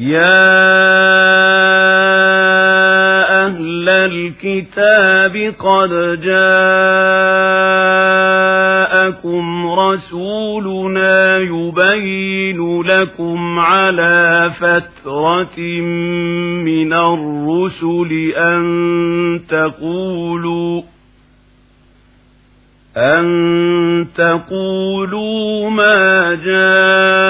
يا أهل الكتاب قد جاءكم رسولنا يبين لكم على فترة من الرسل أن تقولوا أن تقولوا ما جاءنا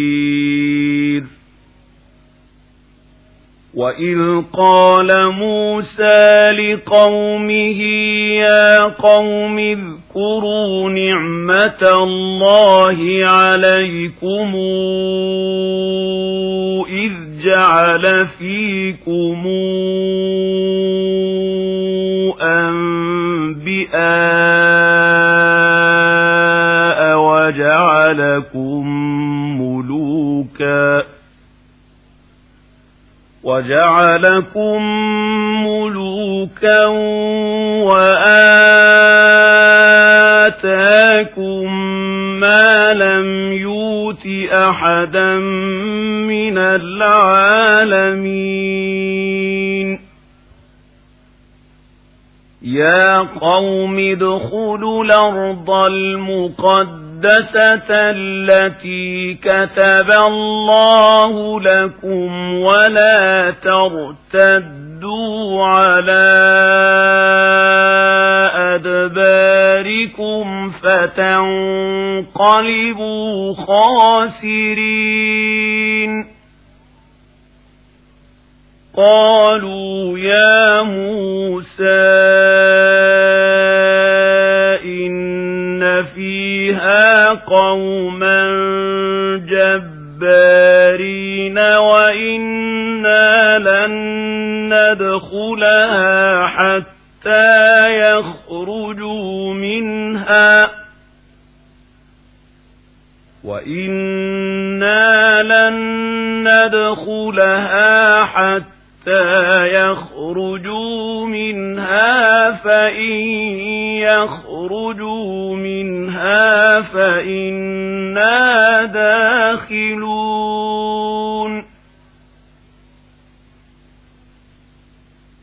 وإذ قال موسى لقومه يا قوم اذكروا نعمة الله عليكم إذ جعل فيكم أنبئاء وجعلكم ملوكا وآتاكم ما لم يوت أحدا من العالمين. يا قوم ادخلوا الأرض المقدسة التي كتب الله لكم ولا ترتدوا على أدباركم فتنقلبوا خاسرين. قالوا يا موسى قوما جبارين وإنا لن ندخلها حتى يخرجوا منها وإنا لن ندخلها حتى يخرجوا منها فإن يخرجوا منها فإنا داخلون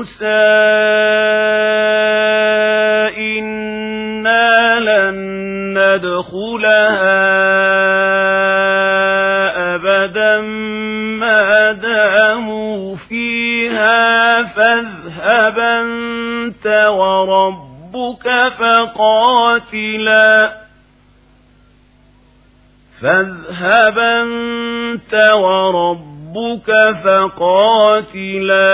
موسى إنا لن ندخلها أبدا ما داموا فيها فاذهب أنت وربك فقاتلا فاذهب أنت وربك فقاتلا